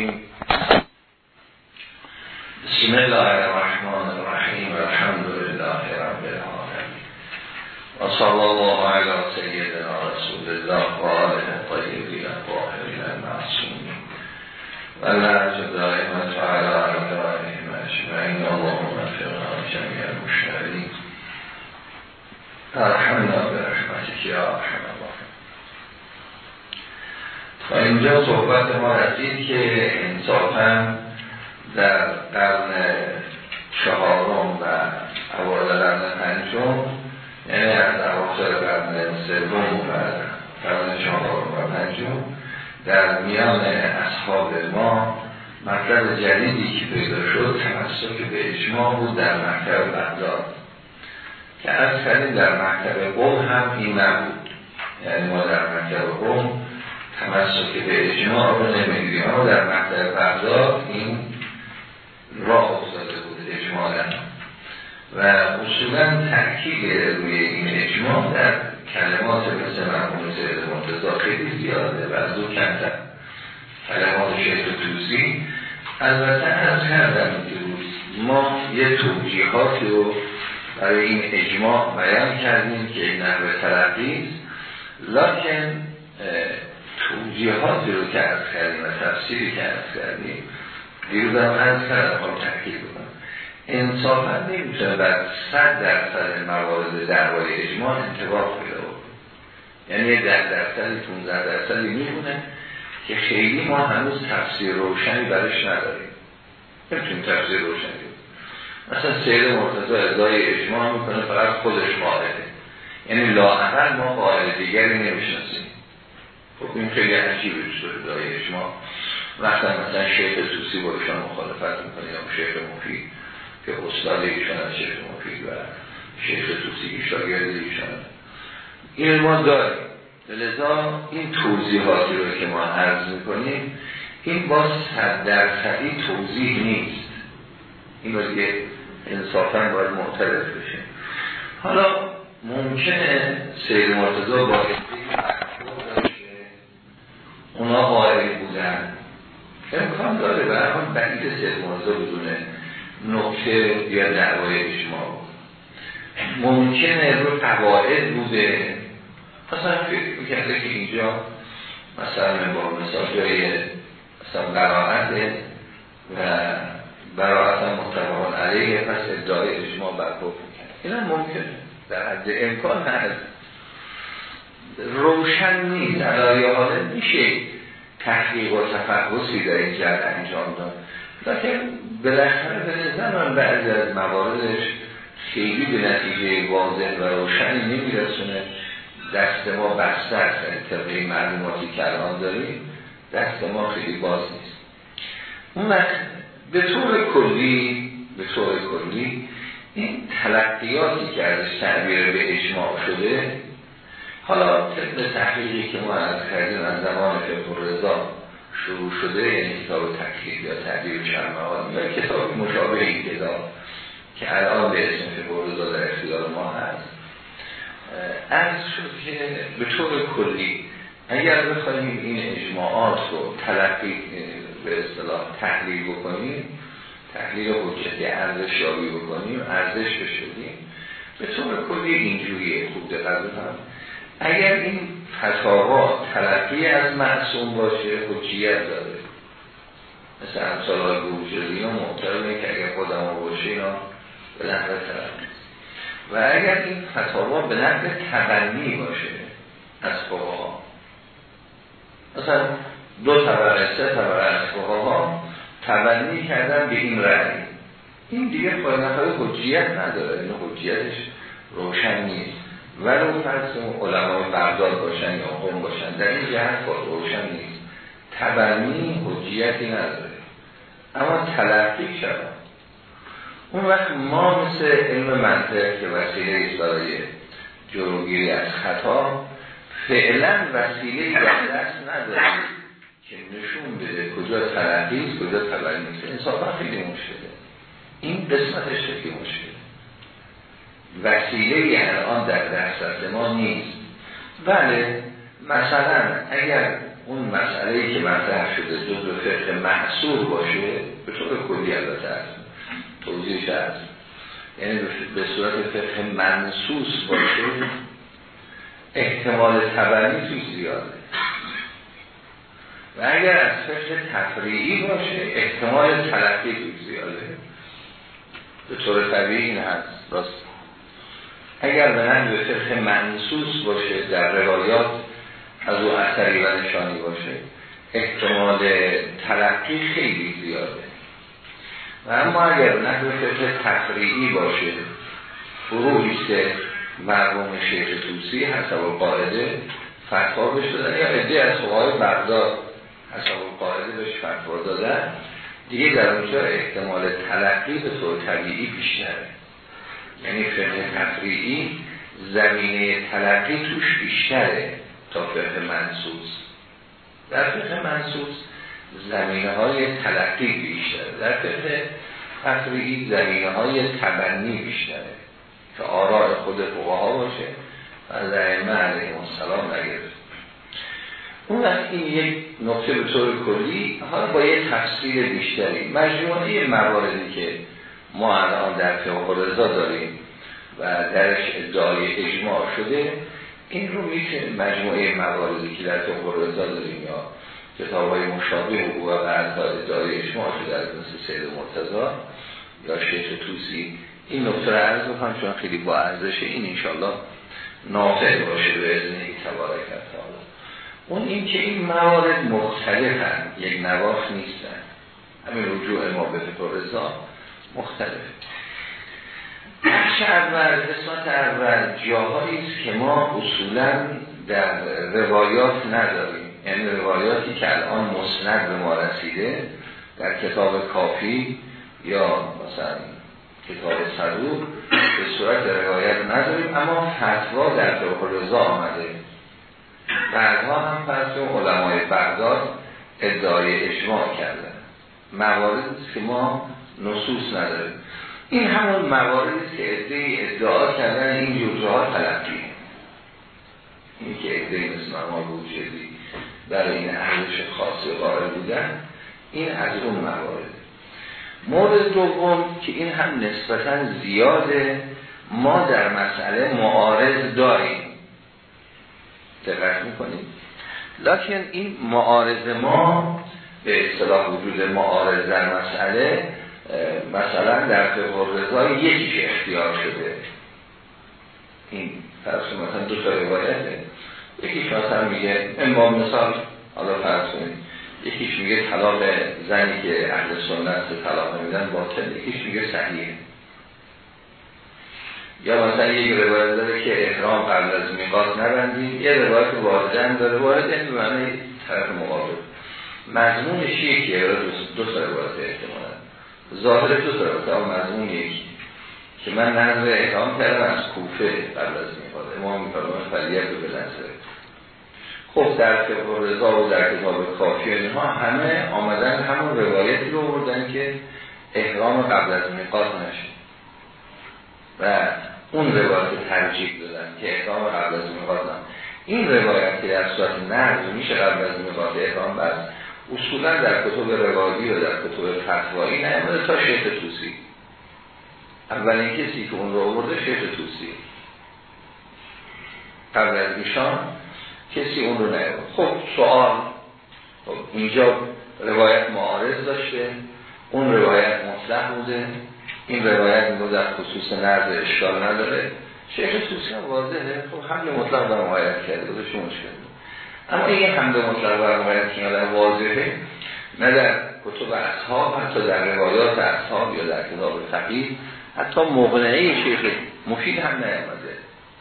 الرجيم. بسم الله الرحمن الرحيم. والحمد لله رب العالمين. وصلى الله على سيدنا رسول الله وآله الطيبين الطاهرين المعصومين. ولا دائما على أدرائهم أجمعين. اللهم اغفرنا جميع المشاهدين. أرحمنا برحمتك يا أرحم و اینجا صحبت ما رسید که انصافا در قرن چهارم و اوایل قرن پنجم یعنی از اواخر قرن سوم و قرن چهارم و پنجم در میان اصحاب ما مطلب جدیدی که پیدا شد تمسک به اجماع بود در مکتب بغداد که از در مکتب قوم هم این نبود. یعنی ما در مکتب قوم تمسک به اجماع رو نمیدیم اما در مقدر بغداد این راه افتاده بود اجمالا و اصولا تحکیل روی این اجماع در کلمات مثل مرمون سید منتظر خیلی زیاده و از دو کمتر. کلمات شیخ توسی البته از کردم ما یه توجیهاتی رو برای این اجماع بیان کردیم که این نحوه تلقی لکن توجیهاتی رو که از کردیم و تفسیری که از کردیم دیروز هم از کردم خواهم تحکیل بکنم. انصافا نمی‌تونه بر صد درصد موارد درباره اجماع انتباه پیدا یعنی در درصد 15 درصدی میمونه که خیلی ما هنوز تفسیر روشنی برش نداریم. نمی‌تونیم تفسیر روشنی مثلا سید مرتضی ازای اجماع می‌کنه فقط خودش قاعده. یعنی لاحقا ما قاعده دیگری نمی‌شناسیم. خب این خیلی عجیبه شده دای شما وقتا مثلا شیخ توسی با ایشان مخالفت می‌کنه یا شیخ مفید که استاد ایشان از شیخ مفید و شیخ توسی شاگرد ایشان. این ما داریم. لذا این توضیحاتی رو که ما عرض می‌کنیم این با صد درصدی توضیح نیست. این رو دیگه انصافا باید معترف بشه. حالا ممکنه سید مرتضا با اونا قائلی بودن. امکان داره هم بعید سید مرزا بدون نقطه یا دعوای اجماع. ممکنه رو قواعد بوده. مثلا فکر می‌کنه که اینجا مثلا با مثال جای مثلا براعت و براعت هم متفقان علیه پس ادعای اجماع برپا می‌کنه. این هم ممکنه. در حد امکان هست. روشن نیست. علایه حاله میشه تحقیق و تفحصی در این جهت انجام داد. لیکن بالاخره به نظر من بعضی از مواردش خیلی به نتیجه واضح و روشنی نمیرسونه. دست ما بسته است. طبقه معلوماتی که الان داریم دست ما خیلی باز نیست. اون به طور کلی به طور کلی این تلقیاتی که ازش تعبیر به اجماع شده حالا طبق تحقیقی که ما از کردیم از زمان فقه رضا شروع شده یعنی کتاب تکلیف یا تعبیر شرمهان یا کتاب مشابه این کتاب که الان به اسم فقه رضا در اختیار ما هست. از شد که به طور کلی اگر بخوایم این اجماعات رو تلقی به اصطلاح تحلیل بکنیم تحلیل حجتی ارزش یابی بکنیم ارزش بشدیم به طور کلی اینجوریه. خوب دقت هم اگر این فتاوا تلقی از معصوم باشه حجیت داره. مثل امثال های بروجردی اینا محترمه که اگر خودم باشه اینا به نحوه تلقی. و اگر این فتاوا به نحوه تبنی باشه از فقها. مثلا دو طبقه سه طبقه از فقها تبنی کردن به این رأی. این دیگه خواهی نفره حجیت نداره. این حجیتش روشن نیست. ولو فرض علمای بردار باشن یا قوم باشن در این جهت روشن نیست. تبنی حجیتی نداره. اما تلقی شد اون وقت ما مثل علم منطق که وسیله ایست برای جلوگیری از خطا فعلا وسیله در دست نداریم که نشون بده کجا تلقی کجا تبنی است انصافا خیلی مشکله. این قسمتش خیلی مشکله. وسیله الان در دسترس ما نیست. بله مثلا اگر اون مسئله که مطرح شده جزء فقه محصول باشه به طور کلی البته هست. توضیحش هست. یعنی به صورت فقه منصوص باشه احتمال تبنی توی زیاده. و اگر از فقه تفریعی باشه احتمال تلقی توی زیاده. به طور طبیعی این هست. راست. اگر به نحو فقه منصوص باشه در روایات از او اثری و نشانی باشه احتمال تلقی خیلی زیاده. و اما اگر نحو فقه تفریعی باشه فروعیست مرموم شیخ توسی حسب قاعده فتوا بهش دادن یا عده از فقهای بغداد حسب قاعده بهش فتوا دادن. دیگه در اونجا احتمال تلقی به طور طبیعی بیشتره. یعنی فقه تفریعی زمینه تلقی توش بیشتره تا فقه منصوص. در فقه منصوص زمینه های تلقی بیشتره. در فقه تفریعی زمینه های تبنی بیشتره که آراء خود فقها باشه و از ائمه علیهم السلام نگرفت. اون وقت این یک نقطه به طور کلی حالا با یه تفصیل بیشتری مجموعه مواردی که ما الان در فقه رضا داریم و درش ادعای اجماع شده. این رو میشه مجموعه مواردی که در فقه رضا داریم یا کتاب های مشابه و بعدها ادعای اجماع شده از مثل سید مرتضا یا شیخ توسی. این نقطه رو عرض بکنم چون خیلی با ارزش این انشالله نافع باشه به ازنه تبارک تعالی. اون این که این موارد مختلفن یک نواخ نیستن. همین رجوع ما به فقه رضا. مختلف. بخش اول قسمت اول جاهایی است که ما اصولا در روایات نداریم. یعنی روایاتی که الان مسند به ما رسیده در کتاب کافی یا مثلا کتاب صدور به صورت روایت نداریم اما فتوا در فقه رضا آمده. بعدها هم فرض علمای بغداد ادعای اجماع کردن. مواردی که ما نصوص نداریم این همون مواردی که ادعای ادعا کردن این جوجه تلقی این که ادعای مثل ما بوجهدی برای این ارزش خاص قائل بودن این از اون موارد. مورد دوم که این هم نسبتا زیاده ما در مسئله معارض داریم. دقت می‌کنیم لکن این معارض ما به اصطلاح وجود معارض در مسئله مثلا در فقه رضا یکیش اختیار شده. این فرض مثلا دو تا روایته یکیش مثلا میگه با مثال حالا فرض کنید. یکیش میگه طلاق زنی که اهل سنت طلاق نمیدن باطل. یکیش میگه صحیحه یا مثلا یک روایت داره که احرام قبل از میقات نبندیم. یه روایت واردن داره. وارد این معنی طرف مقابل. مضمونش یکیه. دو, دو سر روایت احتمالا. ظاهر سر روایت اما مضمون یکی که من نظر احرام کردم از کوفه قبل از میقات امام میفرمان فلیت رو بلنسه خب در فقه رضا و در کتاب کافی اینها همه آمدن همون روایتی رو بردن که احرام قبل از میقات نشد و اون روایت ترجیح دادن که احرام قبل از میقات این روایت که در صورت نرز میشه قبل از میقات احرام بس اصولا در کتب روایی و در کتب فتوایی نیامده تا شیخ توسی. اولین کسی که اون رو آورده شیخ توسی. قبل از ایشان کسی اون رو نیامده خب سوال. خب اینجا روایت معارض داشته. اون روایت مطلق بوده. این روایت میگو در خصوص نرد اشکال نداره. شیخ توسی هم واضحه. خب حمل مطلق بر معایت کرده. بوده شما مشکل اما این حمل مطلق بر معایت که در واضحه نه در کتب اصحاب حتی در روایات اصحاب یا در کتاب فقیه حتی مقنعه شیخ مفید هم نیامده.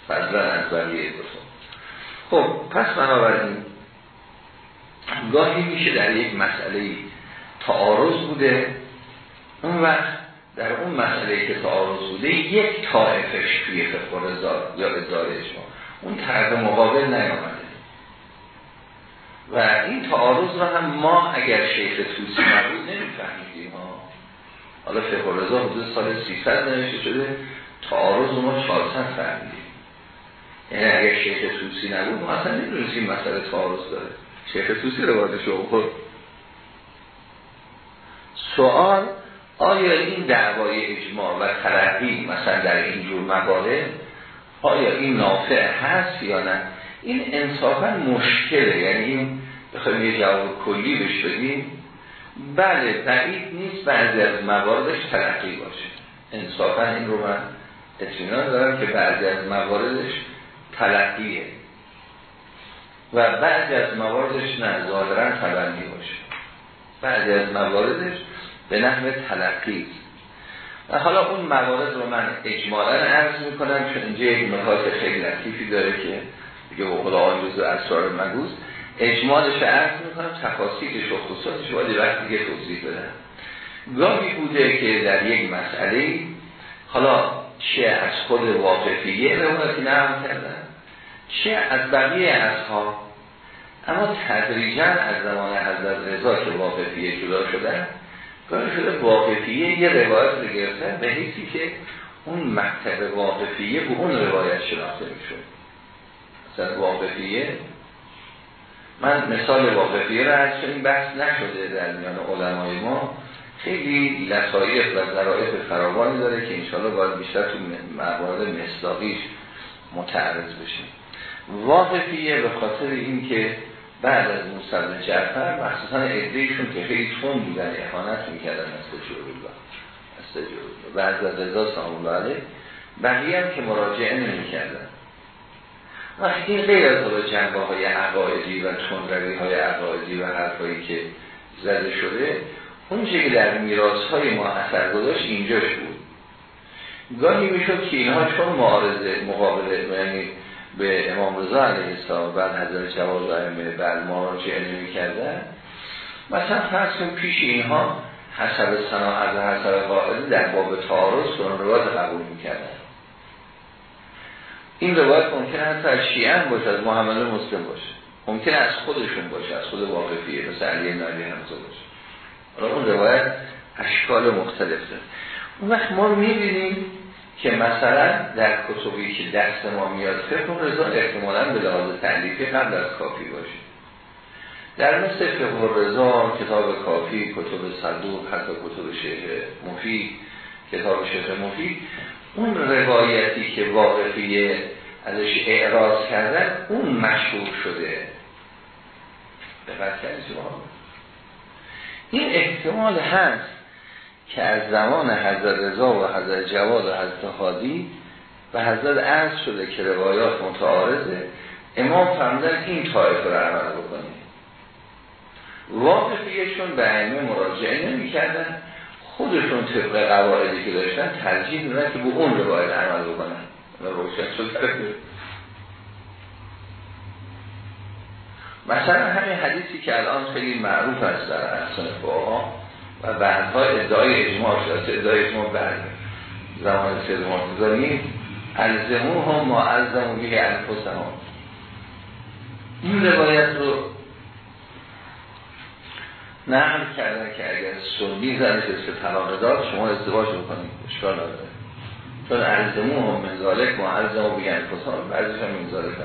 فضلا از بقیه گفتم خب پس بنابراین گاهی میشه در یک مسئله تعارض بوده. اون وقت در اون مسئله که تعارض بوده یک طائفش توی فقه رضا یا اداره شما اون طرف مقابل نیامده. و این تعارض را هم ما اگر شیخ توسی نبود نمیفهمیدیم. حالا فقه رضا حدود سال 300 نوشته شده تعارض ما 400 فهمیدیم. یعنی اگر شیخ توسی نبود ما اصلا نمی‌دونستیم مسئله تعارض داره. شیخ توسی رو باید شما خود. سوال آیا این دعوای اجماع و ترقی مثلا در این جور مقاله آیا این نافع هست یا نه؟ این انصافا مشکله. یعنی این بخوایم یه جواب کلی بش بدیم. بله بعید نیست بعضی از مواردش ترقی باشه. انصافا این رو من اطمینان دارم که بعضی از مواردش تلقیه. و بعضی از مواردش نه ظاهرا تبنی باشه. بعضی از مواردش به نحو تلقی. و حالا اون موارد رو من اجمالا عرض می‌کنم چون اینجا یک نکات خیلی لطیفی داره که دیگه به خدا آن جزو اسرار مگوز. اجمالش عرض می‌کنم تفاصیلش و خصوصاتش باید وقت دیگه توضیح بدم. گاهی بوده که در یک مسئله حالا چه از خود واقفیه روایتی نرم کردن چه از بقیه اصحاب اما تدریجا از زمان حضرت رضا که واقفیه جدا شدن گاهی شده واقفیه یه روایت رو گرفتن به حیثی که اون مکتب واقفیه به اون روایت شناخته می‌شد. مثلا واقفیه من مثال واقفیه رو از این بحث نشده در میان علمای ما. خیلی لطایف و ذرائف فراوانی داره که انشاءالله باید بیشتر تو موارد مصداقیش متعرض بشیم. واقفیه به خاطر اینکه بعد از موسی جعفر مخصوصا ادهیشون که خیلی تون بودن احانت می‌کردن از تجربه و بعد از رضا سلام الله بقیه هم که مراجعه نمی‌کردن. و این غیر از حالا جنبه های عقایدی و تندروی های عقایدی و حرفایی که زده شده اون که در میراث های ما اثر گذاشت اینجاش بود. گاهی می‌شد که اینها چون معارضه مقابله یعنی به امام رضا علیه السلام بعد حضرت جواز ائمه بعد مراجعه نمی کردن مثلا فرض پیش اینها حسب سنا از حسب قائل در باب تعارض کنون روایت قبول می‌کردن. این روایت ممکن است از شیعه باشه از محمد مسلم باشه. ممکن از خودشون باشه از خود واقفیه مثل علی نبی همزه باشه. حالا اون روایت اشکال مختلفه اون وقت ما می‌بینیم که مثلا در کتبی که دست ما میاد فقه رضا احتمالا به لحاظ تعلیفی قبل از کافی باشه. در مثل فقه رضا کتاب کافی کتب صدوق حتی کتب شهر مفید کتاب شهر مفید اون روایتی که واقفی ازش اعراض کردن اون مشهور شده. دقت کردید این احتمال هست که از زمان حضرت رضا و حضرت جواد و حضرت حادی و حضرت عرض شده که روایات متعارضه امام فرمودن این طایفه رو عمل بکنیم واقفیشون به علمه مراجعه نمی کردن خودشون طبق قواعدی که داشتن ترجیح میدن که به اون روایت عمل بکنن. روشن شد. مثلا همین حدیثی که الان خیلی معروف است در احسان فقها و بعدها ادعای اجماع شد. ادعای اجماع بعد زمان سید مرتضی الزمو هم ما الزمو بیه انفسهم. این روایت رو نقل کردن که اگر سنی زنش است طلاق داد شما ازدواج بکنید اشکال نداره. چون الزمو هم منزالک ما الزمو بیه انفسهم بعضیش هم منزالک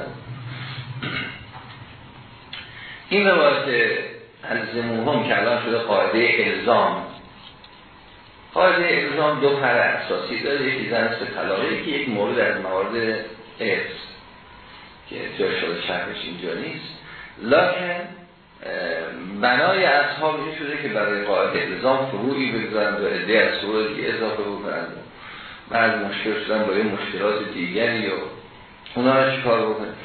این روایت الزموهم که الان شده قاعده الزام. قاعده الزام دو پر اساسی داره. یکی زن طلاقه که یک مورد از موارد ارث که جای شده شهرش اینجا نیست. لکن بنای اصحاب این شده که برای قاعده الزام فروعی بگذارند و عده از فروع اضافه بکنند بعد مشکل شدن با مشکلات دیگری و اونا رو چکار بکنند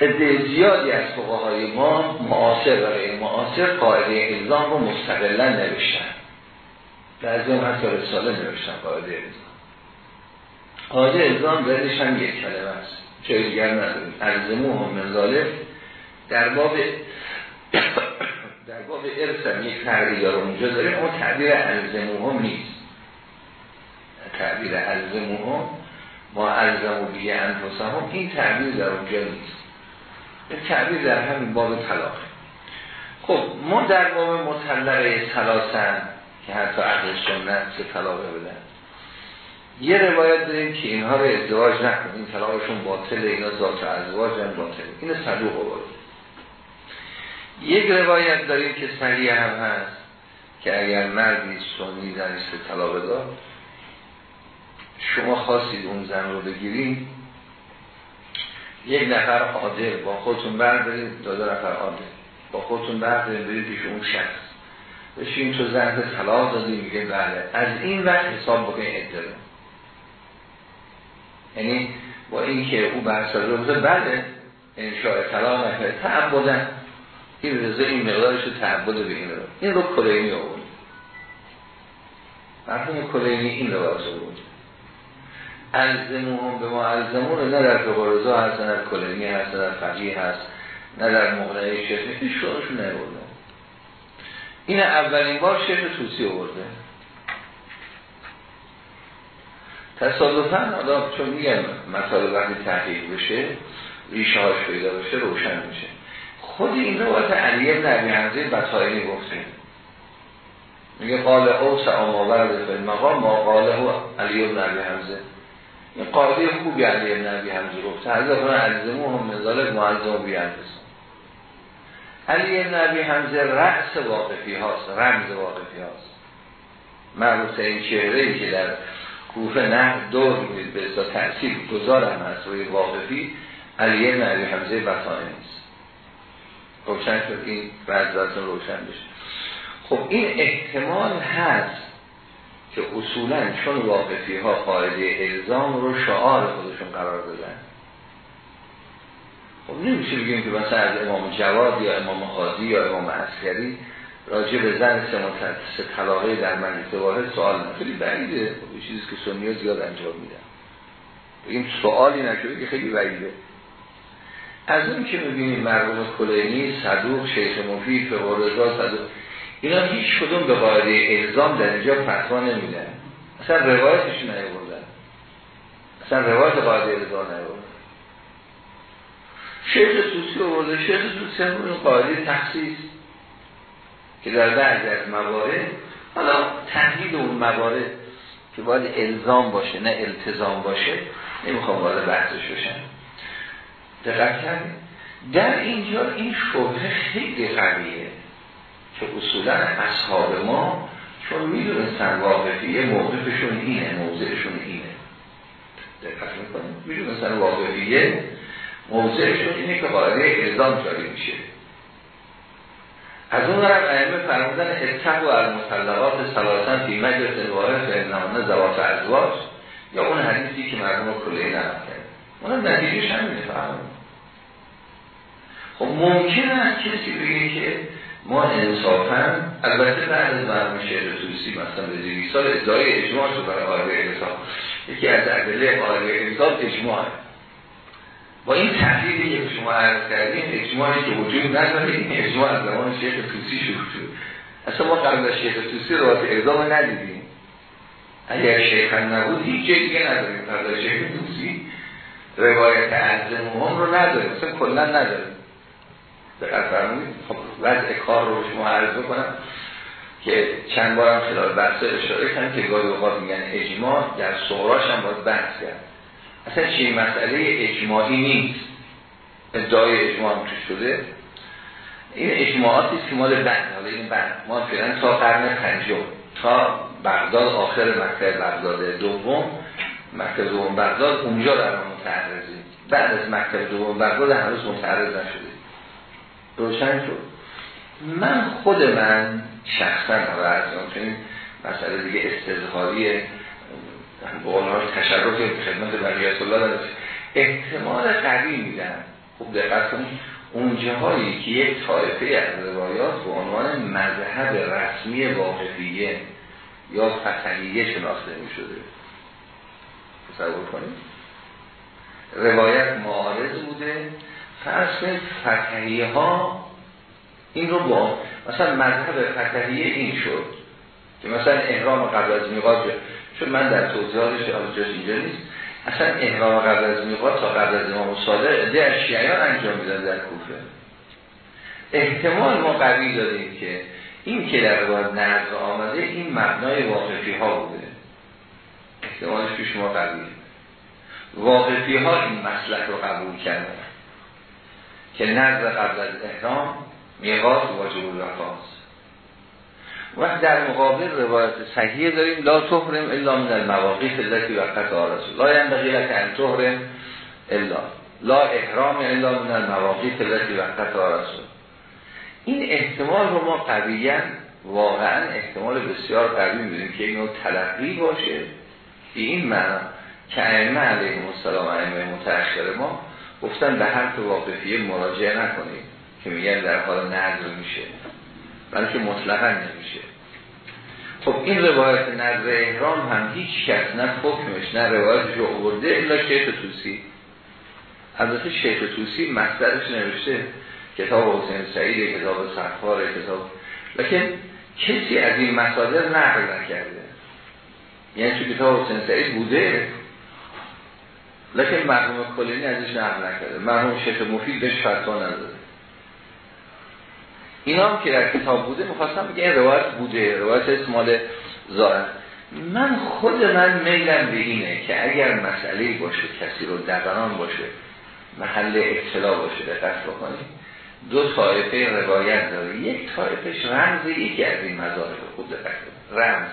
عده زیادی از های ما معاصر غیر معاصر قاعده الزام رو مستقلا نوشتن. بعضی هم حتی رساله نوشتن قاعده الزام قاعده الزام بردش هم یک کلمه است. چه دیگر نداریم. ارزمو هم منظاله در باب در باب ارث یک تعبیر رو اونجا داریم اما تعبیر ارزمو هم نیست. تعبیر ارزمو هم ما ارزمو بیه انفسه هم این تعبیر در اونجا نیست. این تعبیر در همین باب طلاق. خب ما در باب مطلقه سلاسن که حتی اهل سنت سه طلاقه بدن. یه روایت داریم که اینها رو ازدواج نکن این طلاقشون باطله اینا ذات ازواج هم باطله. این صدوق بود یک روایت داریم که صحیح هم هست که اگر مردی سنی زنیست طلاق داد شما خواستید اون زن رو بگیرید. یک نفر عادل با خودتون بردارید. دو نفر عادل. با خودتون بردارید برید پیش اون شخص. بشین تو زن طلاق دادی میگه بله. از این وقت حساب بکنید یعنی با اینکه او بحث رو بله انشاء طلاق نکنه تعبدن این رضا این مقدارش رو تعبد به این رو. این رو کلینی آورد. مرحوم کلینی این رو آورد. الزمون به ما الزمون نه در فقرزا هست نه در کلینی هست نه در فقیه هست نه در مقنعه شیخ. هیچ شروعشون نبرده این اولین بار شیخ توسی آورده. تصادفا آدم چون میگم مطالب وقتی تحقیق بشه ریشه هاش پیدا بشه روشن میشه. خود این روایت علی ابن عبی حمزه بطائنی گفته. میگه قال اوس آماورد فی المقام ما قاله علی ابن عبی حمزه. این قاعده خوبی علی ابن عبی حمزه گفته. حضرت کنه علیزمو هم نزالت معظم بیانتس علی ابن عبی حمزه رأس واقفی هاست رمز واقفی هاست. مربوط این چهره ای که در کوفه نه دور به تأثیر گذارم هست روی واقفی علی ابن عبی حمزه بطائنی است روشن شد این بعضاتون روشن بشه. خب این احتمال هست که اصولا چون واقفی ها قاعده الزام رو شعار خودشون قرار دادن. خب نمیشه بگیم که مثلا از امام جواد یا امام خاضی یا امام عسکری راجع به زن سه طلاقه در مجلس واحد سوال خیلی بعیده. خب چیزی که سنی زیاد انجام میدن بگیم سوالی نشده که خیلی بعیده. از اون که می‌بینیم مرموم کلینی صدوق شیخ مفید فقرزا صدوق اینا هیچ کدوم به قاعده الزام در اینجا فتوا نمیدن. اصلا روایتش نیاوردن. اصلا روایت قاعده الزام نیاوردن. شیخ توسی آورده. شیخ توسی هم قاعده تخصیص. که در بعضی از موارد حالا تحلیل اون موارد که باید الزام باشه نه التزام باشه نمی‌خوام وارد بحثش بشن دقت کردیم در اینجا این شبه خیلی قویه که اصولا اصحاب ما چون می‌دونستن واقفیه موقفشون اینه موضعشون اینه. دقت می‌کنیم می‌دونستن واقفیه موضعشون اینه که قاعده الزام جاری میشه. از اون طرف ائمه فرمودن اتقوا المطلقات سلاسن فی مجلس واحد فانهن زوات ازواج یا اون حدیثی که مردم کلی نقل کرد. اون نتیجهش همینه فرمود خب ممکن است کسی بگه که ما انصافا البته بعد از مرموم شهر توسی مثلا به دیوی سال ادعای اجماع شد برای قاعده انصاف یکی از ادله قاعده انصاف اجماع با این تحلیلی که شما عرض کردیم اجماعی که وجود نداره این اجماع از زمان شیخ توسی شروع شد. اصلا ما قبل از شیخ توسی رو اعدام ندیدیم. اگر شیخ نبود هیچ جای دیگه نداریم. قبل از شیخ توسی روایت هم رو نداریم. اصلا کلا نداریم. دقت فرمودید خب وضع کار رو شما عرض کنم که چند بارم خلال بحث اشاره کنم که گاهی اوقات میگن اجماع در سوراش هم باید بحث کرد. اصلا چی مسئله اجماعی نیست. ادعای اجماع هم شده. این اجماعاتی که مال بند حالا این بند ما فعلا تا قرن پنجم تا بغداد آخر مکتب بغداد دوم. مکتب دوم بغداد اونجا در ما متعرضیم. بعد از مکتب دوم بغداد هنوز متعرض نشده. روشن شد. من خود من شخصا حالا چون مسئله دیگه استظهاری بقولها تشرف خدمت بریت الله دارد احتمال قوی میدن. خوب دقت کنید اون جاهایی که یک طایفه از روایات به عنوان مذهب رسمی واقفیه یا فتحیه شناخته می شده تصور کنید. روایت معارض بوده. فرض فتحیه ها این رو با مثلا مذهب فتحیه این شد که مثلا احرام قبل از میقات چون من در توضیحاتش جاش اینجا نیست. اصلا احرام قبل از میقات تا قبل از امام صادق ده از شیعیان انجام میدن در کوفه. احتمال ما قوی داریم که این که در روایت نرز آمده این مبنای واقفی ها بوده. احتمالش پیش ما قویه واقفی ها این مسلک رو قبول کردن. که نظر قبل از احرام میقات واجب الوفاست و در مقابل روایت صحیح داریم لا تحرم الا من المواقیت التي وقت آرسول لا ینبغی لك ان تحرم الا. لا احرام الا من المواقیت التي وقت آرسول این احتمال رو ما قویا واقعا احتمال بسیار قوی می‌دونیم که اینو تلقی باشه. به این معنا که ائمه علیهم السلام ائمه متأخر ما گفتن به حرف واقفیه مراجعه نکنید که میگن در حال نظر میشه. بلکه مطلقا نمیشه. خب این روایت نظر احرام هم هیچ کس نه حکمش نه روایتش رو آورده الا شیخ توسی البته شیخ توسی مصدرش نوشته کتاب حسین سعید کتاب سرخار کتاب لیکن کسی از این مصادر نقل نکرده. یعنی تو کتاب حسین سعید بوده. لیکن مرحوم کلینی ازش نقل نکرده. مرحوم شیخ مفید بهش فتوا نداده. اینا هم که در کتاب بوده می‌خواستم بگه این روایت بوده روایت اسمال زاره من خود من میلم به اینه که اگر مسئله باشه کسی رو دقنان باشه محل اطلاع باشه دقت بکنید دو طایفه روایت داره. یک طایفش رمز یکی از این مظاهر خود رمز.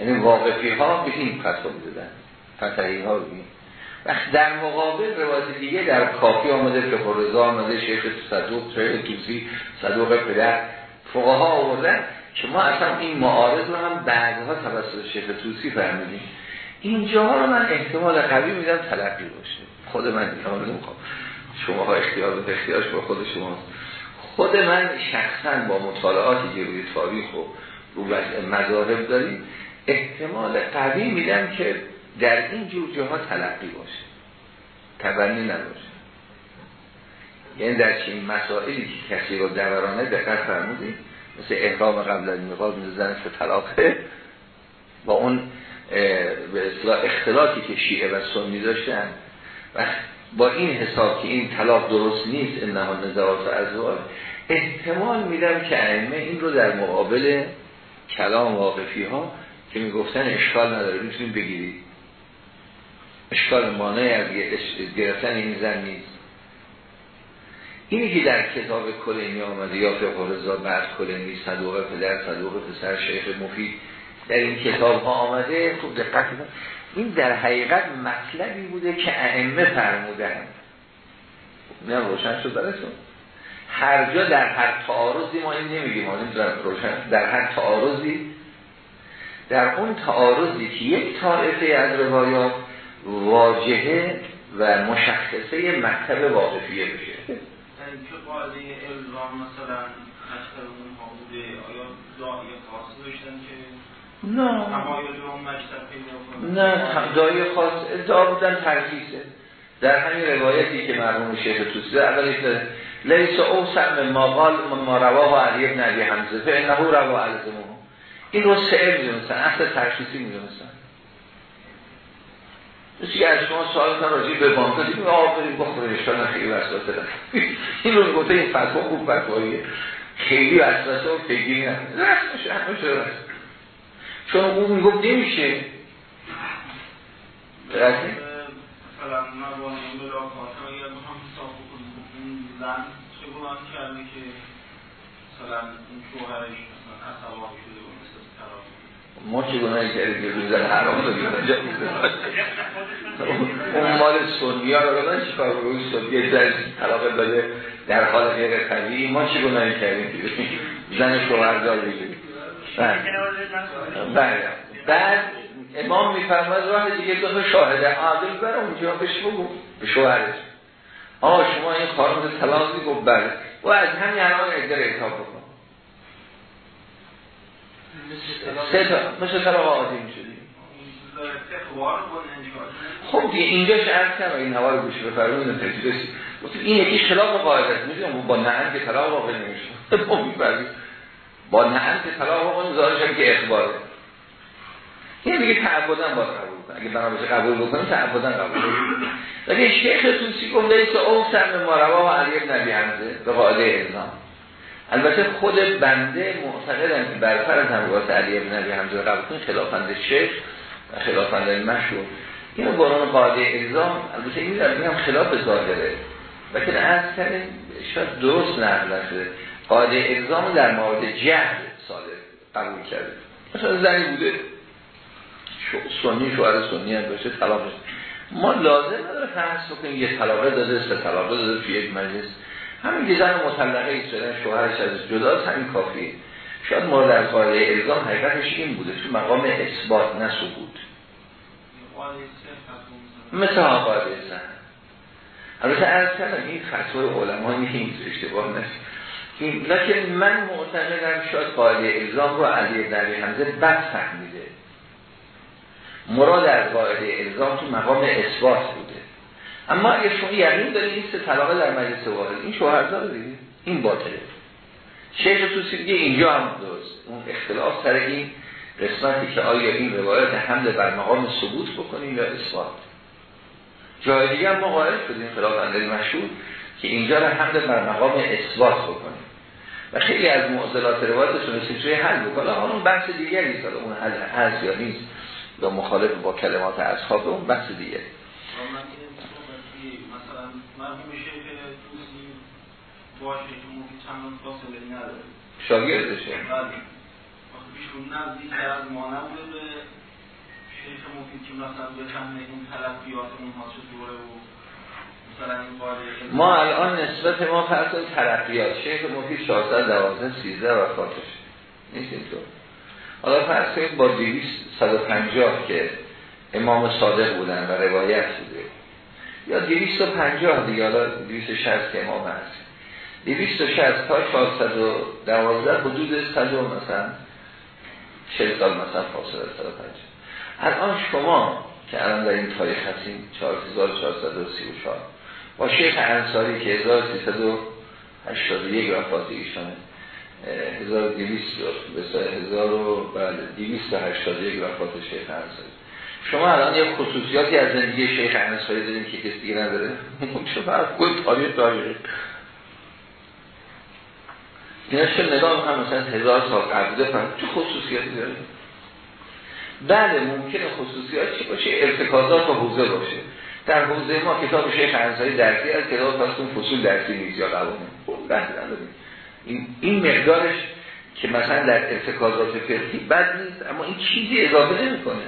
یعنی واقفی ها به این فتوا می‌دادن فتحی ها وقت در مقابل روایت دیگه در کافی آمده که فرزا آمده شیخ صدوق شیخ توسی صدوق پدر فقها آوردن. که ما اصلا این معارض رو هم بعدها توسط شیخ توسی فهمیدیم اینجا رو من احتمال قوی میدم تلقی باشه. خود من نمی‌خوام. شما ها اختیار اختیارش با خود شما خود من شخصا با مطالعاتی که روی تاریخ و رو مذاهب داریم احتمال قوی میدم که در این جور جاها تلقی باشه. تبنی نباشه. یعنی در چین مسائلی که کسی رو دورانه دقت فرمودیم مثل احرام قبل از میقات زن طلاقه با اون به اصطلاح اختلاطی که شیعه و سنی داشتن. و با این حساب که این طلاق درست نیست انها نزاعات ازواج احتمال میدم که ائمه این رو در مقابل کلام واقفی ها که می‌گفتن اشکال نداره می‌تونیم بگیرید اشکال مانع از گرفتن این زن نیست. اینی که در کتاب کلینی آمده یا فقه رضا بعد کلینی صدوق پدر صدوق پسر شیخ مفید در این کتاب ها آمده خوب دقت این در حقیقت مطلبی بوده که ائمه فرمودن. نه روشن شد براتون. هر جا در هر تعارضی ما این نمیگیم ما روشن. در هر تعارضی در اون تعارضی که یک طائفه از روایات واجهه و مشخصه مکتب واقفیه بشه. که نه. نه دایی خاص ادعا بودن ترخیصه در همین روایتی که مرحوم شیخ توسی اولی که لیس او سم ما قال ما رواه علی ابن علی حمزه فانه رواه الزمه این رو سعر می‌دونستن اصل ترخیصی می‌دونستن. مثل از شما سوال کن راجعی به بانک دیگه آفرین بخوره اشتان خیلی وسواس این رو گفته این فتوا خوب فتواییه. خیلی وسوسه و پیگیری نه. میشه همه چون اون می‌گفت نمیشه. مثلا موانعی به راکات اگر بخوام حساب بکنیم این زن چه گمان کرده که مثلا اون شوهرش مثلا عصبانی شده ما چه گناهی کردیم که روزن حرام رو بیرون اون مال سنی ها رو بدن چیکار روی سنی در طلاق داده در حال غیر طبیعی. ما چه گناهی کردیم؟ که زن شوهر دار بگیریم. بله. بعد امام میفرماد راه دیگه دو شاهده عادل بره اونجا بهش بگو. به شوهرش. آه شما این خانم طلاق گفت بله. و از همین الان اجازه اعتاب بکن. سه تا مثل طلاق عادی می‌شدی خب دیگه اینجاش عرض کنم این هوا گوش بفرمون تجربه گفتیم این یکی خلاف قاعده است می‌دونم با نهن که طلاق واقع نمیشه. ما با نهن که طلاق واقع ظاهرش که اخباره. این دیگه تعبدن باید قبول کنه اگه بنابراین قبول بکنه تعبدن قبول کنه ولی شیخ توسی گفته؟ ایست او سرم ماروا و علی ابن نبی حمزه به قاعده اعظام البته خود بنده معتقدم که برفر از همگاه علی ابن نبی حمزه قبول کنه خلافند شیخ و خلافند مشهور. اینو بران قاعده اعظام البته این در هم خلاف ظاهره. لیکن از کردیم شاید درست نقل نشده. قاعده الزام در مورد جهل صادر قبول کرده. مثلا زنی بوده. سنی شوهر سنی هم باشه طلاقش ما لازم نداره فحص بکنیم یه طلاقه داده سه طلاقه داده توی یک مجلس همین که زن مطلقه ای شوهرش از جداست همین کافیه. شاید مورد از قاعده الزام حقیقتش این بوده تو مقام اثبات نه ثبوت مثل ها قاعده زن. البته از کردم این فتوای علما نیست اشتباه نشد لیکن من معتقدم شاید قاعده الزام رو علی در حمزه بد فهمیده. مراد از قاعده الزام تو مقام اثبات بوده. اما اگه شما یقین دارید این سه طلاقه در مجلس واحد این شوهردار دیگه این باطله. شیخ توسی دیگه اینجا هم درست. اون اختلاف سر این قسمتی که آیا این روایت حمل بر مقام ثبوت بکنیم یا اثبات. جای دیگه هم شدیم خلاف اندل مشهور که اینجا رو حمل بر مقام اثبات بکنیم. و خیلی از معضلات روایت تونستیم توی حل بکنه اون بحث دیگری است اون حل هست یا نیست. یا مخالف با کلمات اصحاب اون بحث دیگه مثلا مرحوم شیخ توسی باشه که مفید چند فاصله نداره. شاگردشه. بله. ایشون نزدیک از به شیخ مفید که مثلا به چند این تلقیات اونها چطوره و ما الان نسبت ما فرض ترقیات شیخ مفید 412 13 وفاتش نیست اینطور حالا فرض کنید با 250 که امام صادق بودن و روایت بوده. یا 250 دیگه حالا 260 که امام هست. 260 تا 412 حدود 100 مثلا 40 سال مثلا فاصله 150 الان شما که الان در این تاریخ هستیم 4434 با شیخ انصاری که 1381 وفات ایشانه 1200 به 1281 وفات شیخ انصاری. شما الان یه خصوصیاتی از زندگی شیخ انصاری داریم که کسی دیگه نداره؟ چه فرق کل تاریخ تاریخ. اینا چه نگاه هم مثلا هزار سال قبل چه خصوصیاتی داره؟ بله ممکنه خصوصیات چی باشه؟ ارتکازات و حوزه باشه. در حوزه ما کتاب شیخ انصاری درسی از کتاب پاستون فصول درسی نیست یا قوانین. خب، این این مقدارش که مثلا در ارتکازات فرقی بد نیست اما این چیزی اضافه نمی‌کنه.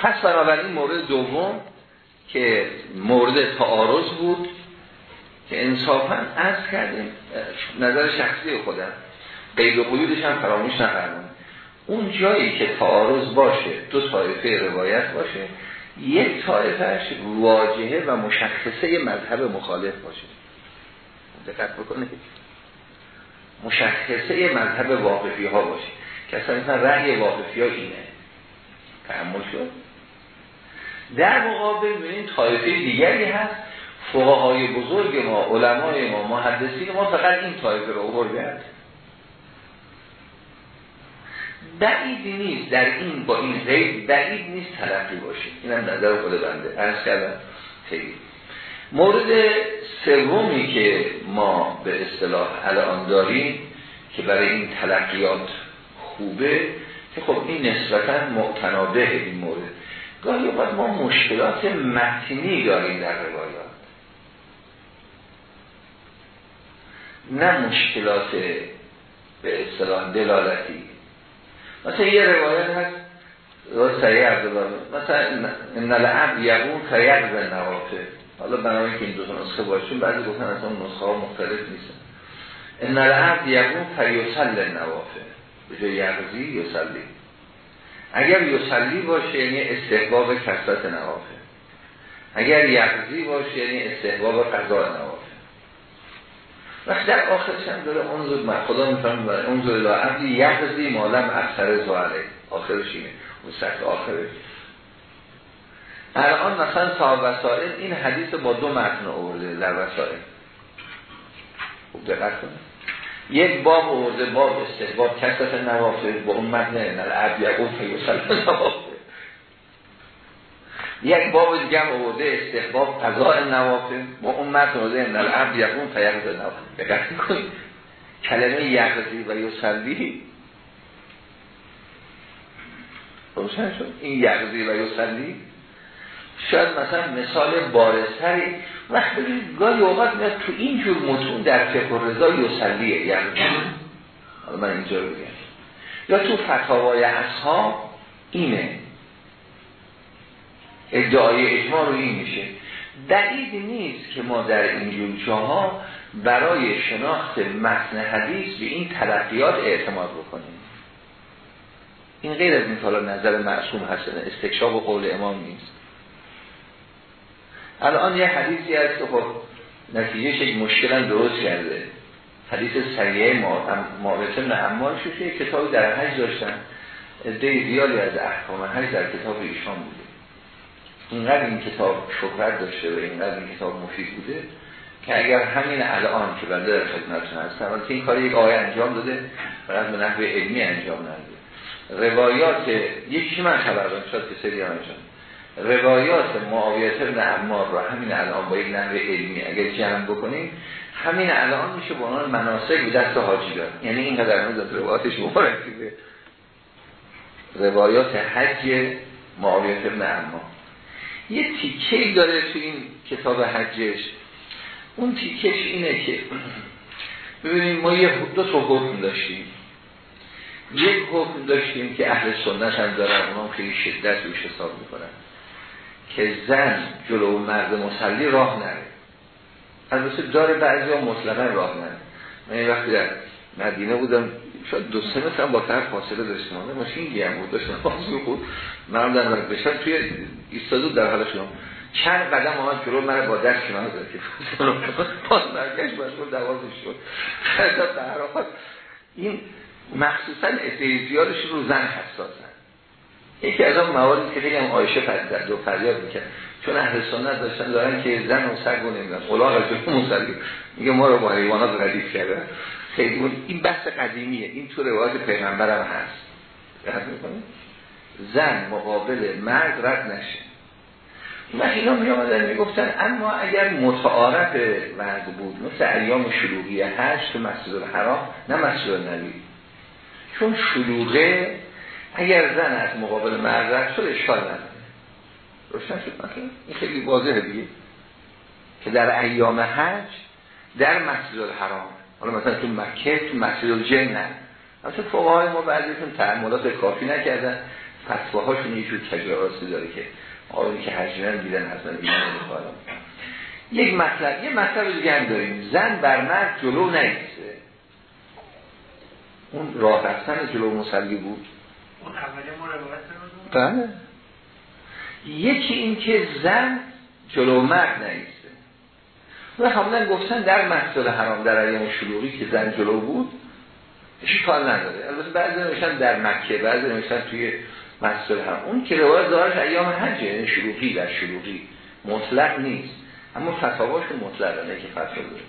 پس بنابراین مورد دوم که مورد تعارض بود که انصافا از کردیم نظر شخصی خودم. قید و قیودش هم فراموش نفرمون اون جایی که تعارض باشه دو طایفه روایت باشه یک طایفهش واجهه و مشخصه مذهب مخالف باشه. دقت بکنید. مشخصه مذهب واقفی ها باشه. که اصلا مثلا رأی واقفی ها اینه. تعمل شد. در مقابل این طایفه دیگری هست فقهای بزرگ ما علمای ما محدثین ما فقط این طایفه رو بردن بعید نیست در این با این غیر بعید نیست تلقی باشه این هم نظر خود بنده. ارز کردم. خیلی. مورد سومی که ما به اصطلاح الان داریم که برای این تلقیات خوبه که خب این نسبتا معتنابه این مورد. گاهی اوقات ما مشکلات متنی داریم در روایات نه مشکلات به اصطلاح دلالتی. مثلا یه روایت هست روایت سریع عبدالله. مثلا ان العبد یقون فیق به نوافه حالا بنابراین که این دو نسخه باشون بعضی گفتن از اون نسخه ها مختلف نیستن. ان العبد یقون فیوسل نوافه به جای یغزی یوسلی اگر یوسلی باشه یعنی استحباب کسرت نوافه اگر یغزی باشه یعنی استحباب قضاء نوافه وقت در آخرش هم داره اون خدا میفهم اون زود عبدی یقضی مالم اکثر زواره آخرش اینه. اون سخت آخرش الان مثلا صاحب وسائل این حدیث با دو متن آورده در وسائل. خوب دقت کنه یک باب آورده باب استحباب کثرت نوافل با اون متن العبد یقوم فیصلی النوافل یک باب دیگه هم آورده استحباب قضاء نوافل با اون متن آورده ان العبد یقوم فیقضی النوافل دقت کنید. کلمه یقضی و یصلی روشن شد؟ این یقضی و یصلی شاید مثلا مثال بارستری وقت ببینید گاهی اوقات میاد تو این جور متون در فقه رضا یوسلیه یعنی حالا من اینجا بگم. یا تو فتاوای اصحاب اینه. ادعای اجماع رو این میشه. دلیل نیست که ما در این جاها برای شناخت متن حدیث به این تلقیات اعتماد بکنیم. این غیر از این حالا نظر معصوم هستن استکشاف و قول امام نیست. الان یه حدیثی هست که خب نتیجه یک مشکل درست کرده. حدیث سریعه معرفه نه شده یک کتابی در حج داشتن. عده زیادی از احکام حج در کتاب ایشان بوده. اینقدر این کتاب شهرت داشته و اینقدر این کتاب مفید بوده که اگر همین الان که بنده در خدمتتون هستم که این کار یک آیه انجام داده فقط به نحو علمی انجام نده روایات یکی من خبر دارم شاید که سری انجام. روایات معاویت ابن عمار رو همین الان با یک نحو علمی اگر جمع بکنیم همین الان میشه به عنوان مناسک به دست حاجی داد. یعنی اینقدر از روایاتش مبارکیده روایات حج معاویت ابن عمار. یه تیکه داره تو این کتاب حجش. اون تیکش اینه که ببینیم ما یه دو تا حکم داشتیم. یک حکم داشتیم که اهل سنت هم دارن اونا خیلی شدت روش حساب می‌کنن که زن جلو مرد مسلی راه نره. البته داره بعضی ها مطلقا راه نره. من این وقتی در مدینه بودم. شاید دو سه مثلا با طرف فاصله داشتم ماشین گیم بود داشتم بازی خود من در بشن توی ایستادو در حال شما چند قدم آمد جلو من با دست من زد. که باز برگشت باز بود دوازش شد. در این مخصوصا اتحیزیارش رو زن حساسن یکی از اون مواردی که بگم آیشه فرد دو فریاد می‌کرد. چون اهل سنت داشتن دارن که زن و سگ و نمیدن اولاغ از جلو میگه ما رو با حیوانات ردیف کرده خیلی این بحث قدیمیه. این تو روایت پیغمبرم هست. زن مقابل مرد رد نشه. و اینا می آمدن می گفتن اما اگر متعارف مرد بود مثل ایام شلوغی هشت مسجد الحرام نه مسجد النبی چون شلوغه اگر زن از مقابل مرد رد شد اشکال نداره. روشن شد این خیلی واضحه دیگه. که در ایام حج در مسجد الحرام حالا مثلا تو مکه تو مسجد الجن نه. مثلا فقهای ما بعضیشون تعملات کافی نکردن. فتواهاشون یه جور تجارسی داره که آقایی که حجرن دیدن حسن ایمان یک مطلب یه مطلب دیگه هم داریم. زن بر مرد جلو نیسته اون راه رفتن جلو مسلی بود. اون اولی بله. یکی این که زن جلو مرد نیسته و حاملا گفتن در مسجد حرام در ایام شلوغی که زن جلو بود اشکال نداره. البته بعضی نمیشن در مکه بعضی نمیشن توی مسجد حرام. اون که روایت دارش ایام حجه یعنی شلوغی در شلوغی. مطلق نیست. اما فتاواش مطلقه نه که فتوا داره.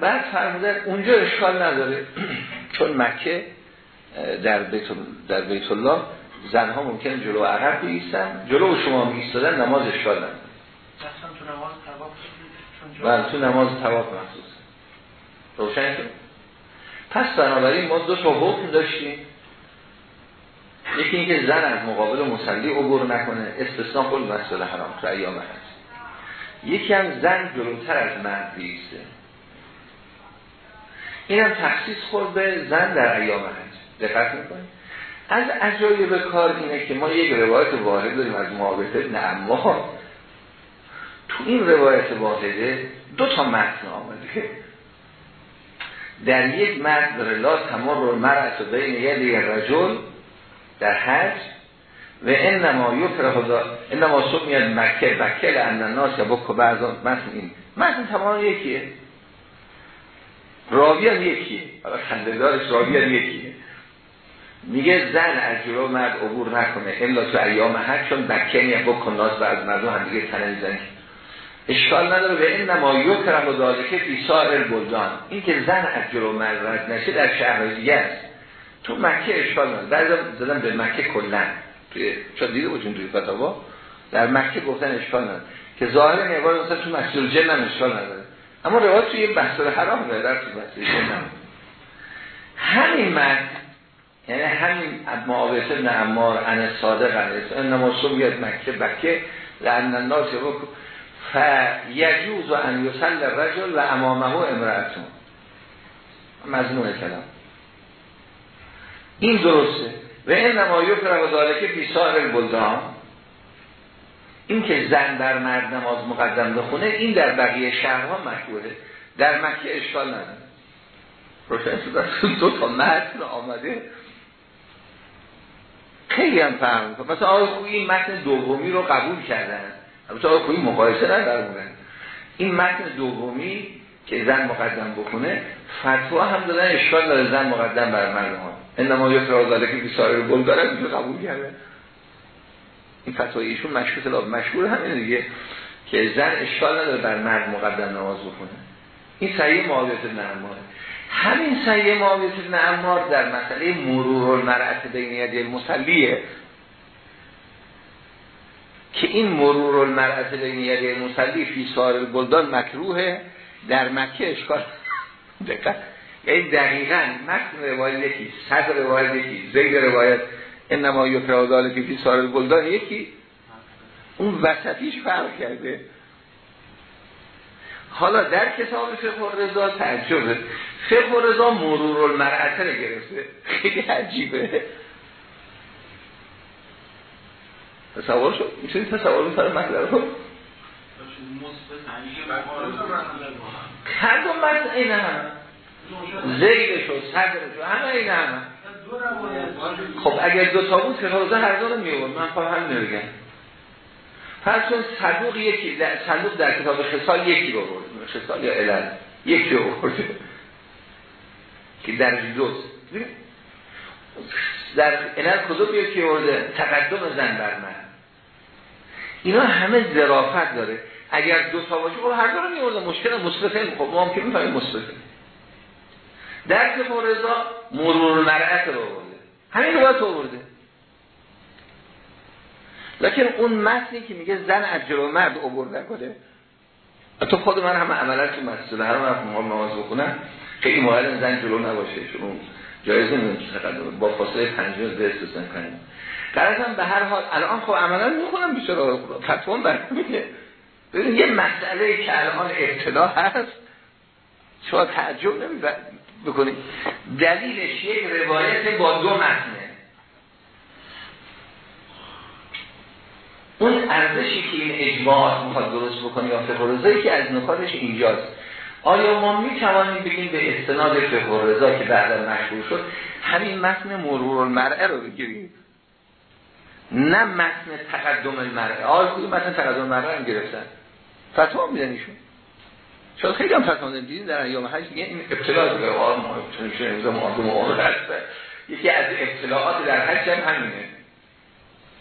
بعد فرمودن اونجا اشکال نداره. چون مکه در بیت, در بیت الله زنها ممکن جلو عقب بیستن. جلو شما میستادن نماز اشکال نداره. بله تو نماز تواف محسوس روشن شد؟ پس بنابراین ما دو تا حکم داشتیم. یکی اینکه زن از مقابل مسلی عبور نکنه استثناء کل مسئول حرام تو ایام هست یکی هم زن جلوتر از مرد بیسته. این هم تخصیص خود به زن در ایام هست دقت می‌کنیم از عجایب کار اینه که ما یک روایت واحد داریم از معابطه نه تو این روایت واحده دو تا متن آمده. در یک متن رلا تمام رو مرعت و بین یه رجل در حج و انما یکره دا انما صبح میاد مکه بکه لعن الناس یا بکو بعضان متن این. متن تمام یکیه. راوی هم یکیه. حالا خنددارش راوی هم یکیه. میگه زن از جلو مرد عبور نکنه الا تو ایام حج چون بکه میاد بکن ناس و از مردم هم دیگه تنه میزن اشکال نداره. به این نما یکرم و دالکه فی سائر این که زن از جلو مرد نشه در شهر دیگه است. تو مکه اشکال نداره. زدن به مکه کلن توی چون دیده بودیم توی فتاوا؟ در مکه گفتن اشکال نداره. که ظاهر نوار مثلا تو مسجد الجن هم اشکال نداره. اما روایت توی بحث حرام داره در توی بحث جن همین مرد یعنی همین معاویت ابن عمار ان صادق ان انما سمیت مکه بکه لان الناس فیجوز و ان رجل و امامه امرأتون. مضمون کلام. این درسته. و این نمایو که که بیسار البلدان. این که زن در مرد نماز مقدم بخونه این در بقیه شهرها مشهوره. در مکه اشکال نداره. روشن دو تا متن آمده. خیلی هم فهم مثلا آقای خویی متن دومی رو قبول کردن. البته آقای خویی مقایسه ندارن این متن دومی که زن مقدم بکنه فتوا هم دادن اشکال داره زن مقدم بر مردمان. انما یک داره که بیساره گل داره اینو قبول کرده. این فتوای ایشون مشهور مشهور همین دیگه که زن اشکال نداره بر مرد مقدم نماز بکنه این سعی معاویت نعماره همین سعی معاویت نعمار در مسئله مرور المرأت بین یدی المسلیه که این مرور المرأت بین یدی المسلی فی سار البلدان مکروه در مکه اشکال دقیقا یعنی دقیقا متن روایت یکی صد روایت یکی زید روایت انما یکرا که فی سار البلدان یکی. اون وسطیش فرق کرده. حالا در کتاب فقه رضا تعجبه فقه رضا مرور المرعته رو گرفته. خیلی عجیبه. تصور شد. می‌تونید تصور می‌تونه مطلب رو. هر دو متن این هم زیدش و صدرش و همه این هم خب اگر دو تا بود که روزه هر دو رو میورد من خواهم هم نمیگم پس چون صدوق یکی در صندوق در کتاب خصال یکی رو برد خصال یا علل. یکی رو برد که در دوست در علل کدوم یکی ورده تقدم زن بر من. اینا همه ظرافت داره. اگر دو تا باشه خب هر دو رو میورده مشکل مثبته خب ما هم که می‌فهمیم مثبته در کتاب رضا مرور مرعت رو برده همین رو باید برده لکن اون متنی که میگه زن از جلو مرد عبور نکنه. تو خود من همه عملا تو مسجد حرام رفتم نماز بخونم خیلی مهم زن جلو نباشه. چون جایزه نمی‌دونم با فاصله 50 دست بزن کنیم قرارم به هر حال الان خب عملا می‌خونم بیچاره فتوان برمیگه ببین یه مسئله که الان ابتلا هست شما تعجب نمی بکنید دلیلش یک روایت با دو متنه. اون ارزشی که این اجماعات می‌خواد درست بکنی یا فقه که از نکاتش اینجاست. آیا ما می توانیم بگیم به استناد فقه که بعدا مشهور شد همین متن مرور المرعه رو بگیریم؟ نه متن تقدم المرعه آیا کدوم متن تقدم المرعه هم گرفتن. فتوا میدن ایشون. شاید خیلی هم فتوا دیدین در ایام حج دیگه این ابتلاع دیگه آقا ما یکی از ابتلاعات در حج هم همینه.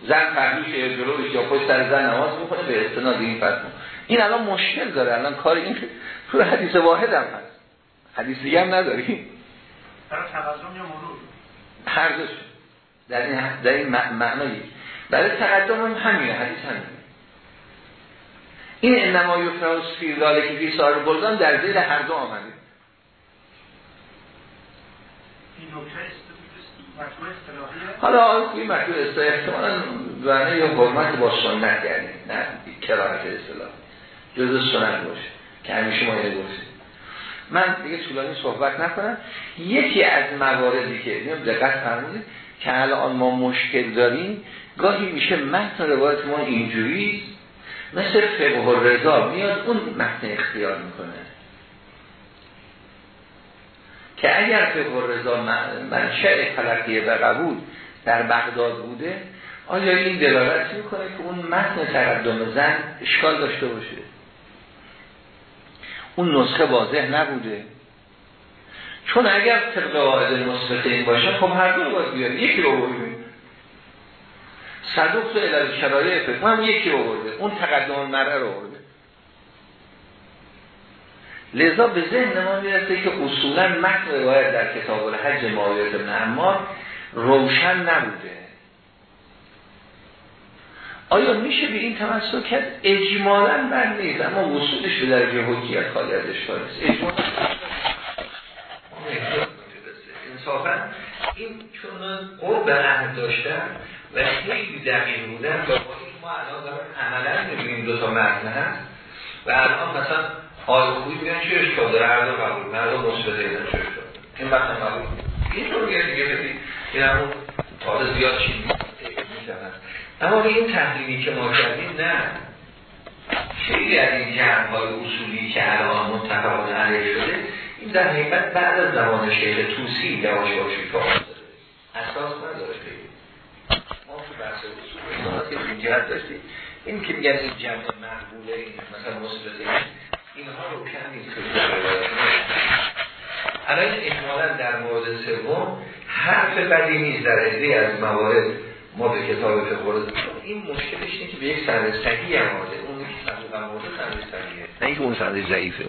زن یا جلوش یا پشت سر زن نماز می‌کنه به استناد این فتوا این الان مشکل داره. الان کار این تو حدیث واحد هم هست. حدیث دیگه هم نداری. هر دوش. در این, در این معنایی برای تقدم هم همینه حدیث همینه این انما یفرس فی ذالک فی سار بلدان در زیر هر دو آمده. این حالا آقای مطلوب اصلاح احتمالا دونه یا حرمت با سنت یعنی نه کراهت اصطلاح جز سنت باشه که همیشه ما باشه من دیگه طولانی صحبت نکنم. یکی از مواردی که دقت فرمودید که الان ما مشکل داریم گاهی میشه متن روایت ما اینجوری مثل فقه و رضا میاد اون متن اختیار می‌کنه. که اگر فقه رضا منشأ تلقیه و قبول در بغداد بوده آیا این دلالت می‌کنه که اون متن تقدم زن اشکال داشته باشه؟ اون نسخه واضح نبوده. چون اگر طبق واحد این باشه خب هر دو باید بیاد یکی رو بردیم. صدوق تو علال شرایع فکر هم یکی رو برده. اون تقدم مرعه رو برده. لذا به ذهن ما می‌رسه که اصولا متن روایت در کتاب الحج معاویت بن عمار روشن نبوده. آیا میشه به این تمسک کرد؟ اجمالا بر نیست اما وصولش به درجه حجیت خالی از اشکال است. اجمالا انصافا این چون قرب عهد داشتن و خیلی دقیق بودن با ما الان دارم عملا می‌بینیم دو تا متن هست. و الان مثلا آی خوبی بیان چه اشکال داره؟ هر دو قبول. مردم مثبت اینا چه اشکال؟ این وقت قبول این طور بیان دیگه بدید این همون تازه زیاد چی میشن اما این تحلیلی که ما کردیم نه. خیلی از این جمع های اصولی که الان متفقان علیه شده این در حقیقت بعد از زمان شیخ توسی یواش یواش که اساس نداره ما تو بحث اصول این جهت داشتیم. این که میگن این جمع مقبوله این مثلا مثبت اینها رو نیست. که الان احتمالا در مورد سوم حرف بدی نیست. در ازی از موارد ما به کتاب فقه این مشکلش اینه که به یک سند صحیح آمده اون که صدوق آمده سند صحیحه. نه اون سند ضعیفه.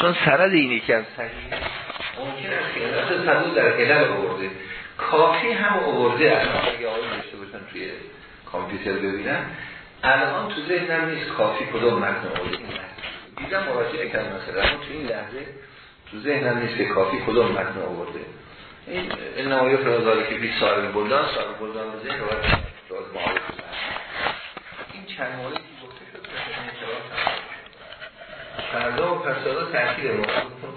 چون سرد اینی که از صحیح است که صدوق در علل آورده. کافی هم آورده. از اگه آقای داشته باشن توی کامپیوتر ببینن الان تو ذهنم نیست کافی کدوم متن آورده. دیدم مراجعه کردم مثلا. تو این لحظه تو ذهنم نیست که کافی کدوم متن آورده. این نمایه فرازالی که بی صاحب بلدان صاحب بلدان به ذهن باید این چند موردی فردا و پسادا تحقیل موضوع